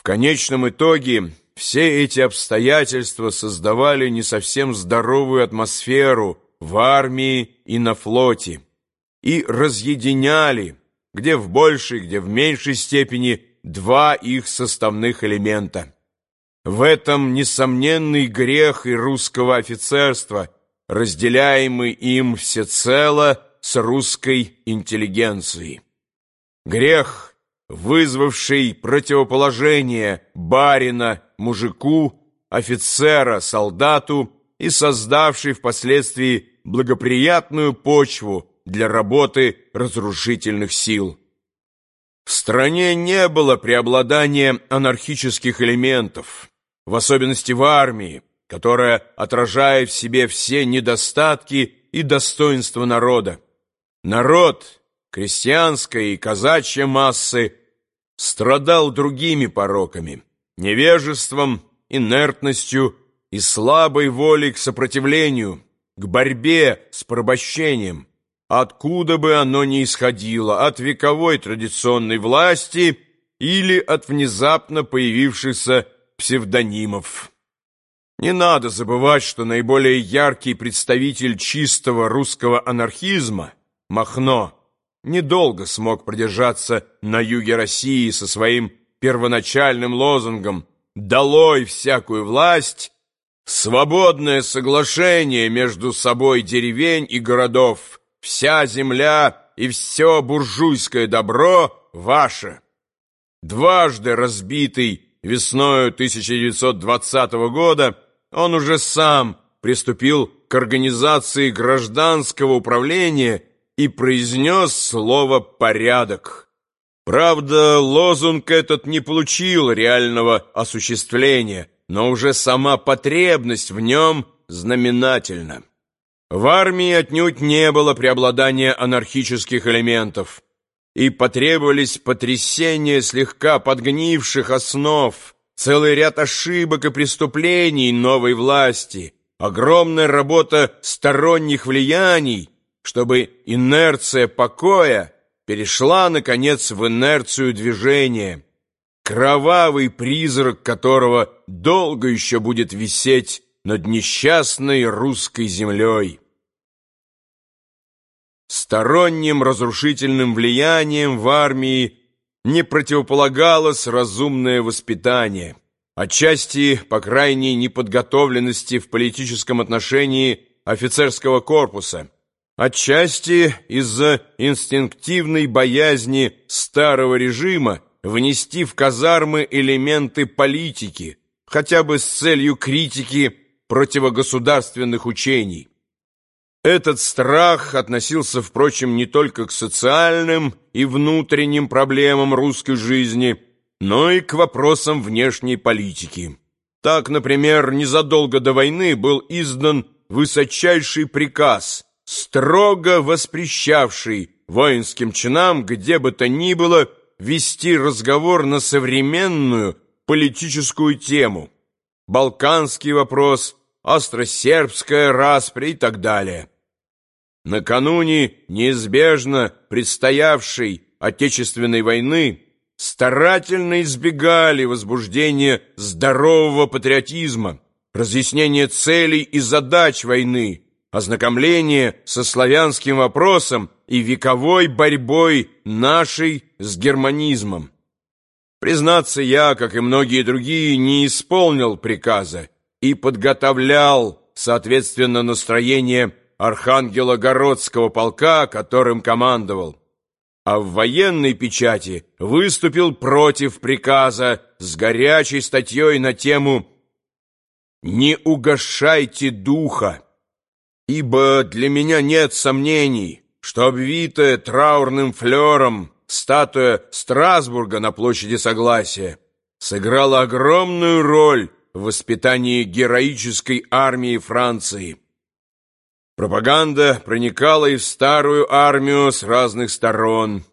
В конечном итоге все эти обстоятельства создавали не совсем здоровую атмосферу в армии и на флоте и разъединяли, где в большей, где в меньшей степени, два их составных элемента. В этом несомненный грех и русского офицерства, разделяемый им всецело с русской интеллигенцией. Грех, вызвавший противоположение барина мужику, офицера солдату и создавший впоследствии благоприятную почву для работы разрушительных сил. В стране не было преобладания анархических элементов, в особенности в армии, которая отражает в себе все недостатки и достоинства народа. Народ, крестьянская и казачья массы, страдал другими пороками, невежеством, инертностью и слабой волей к сопротивлению, к борьбе с порабощением, откуда бы оно ни исходило, от вековой традиционной власти или от внезапно появившихся псевдонимов. Не надо забывать, что наиболее яркий представитель чистого русского анархизма, Махно, недолго смог продержаться на юге России со своим первоначальным лозунгом «Долой всякую власть!» Свободное соглашение между собой деревень и городов, вся земля и все буржуйское добро ваше. Дважды разбитый весною 1920 года, он уже сам приступил к организации гражданского управления и произнес слово «порядок». Правда, лозунг этот не получил реального осуществления, но уже сама потребность в нем знаменательна. В армии отнюдь не было преобладания анархических элементов, и потребовались потрясения слегка подгнивших основ, целый ряд ошибок и преступлений новой власти, огромная работа сторонних влияний, чтобы инерция покоя перешла, наконец, в инерцию движения, кровавый призрак которого долго еще будет висеть над несчастной русской землей. Сторонним разрушительным влиянием в армии не противополагалось разумное воспитание, отчасти, по крайней неподготовленности в политическом отношении офицерского корпуса, отчасти из-за инстинктивной боязни старого режима внести в казармы элементы политики, хотя бы с целью критики противогосударственных учений. Этот страх относился, впрочем, не только к социальным и внутренним проблемам русской жизни, но и к вопросам внешней политики. Так, например, незадолго до войны был издан высочайший приказ, строго воспрещавший воинским чинам, где бы то ни было, вести разговор на современную политическую тему, балканский вопрос, остросербская распря и так далее. Накануне неизбежно предстоявшей Отечественной войны старательно избегали возбуждения здорового патриотизма, разъяснения целей и задач войны, ознакомления со славянским вопросом и вековой борьбой нашей с германизмом. Признаться, я, как и многие другие, не исполнил приказа и подготовлял, соответственно, настроение Архангелогородского полка, которым командовал. А в военной печати выступил против приказа с горячей статьей на тему «Не угошайте духа», ибо для меня нет сомнений, что обвитая траурным флером статуя Страсбурга на площади Согласия сыграла огромную роль в воспитании героической армии Франции. Пропаганда проникала и в старую армию с разных сторон.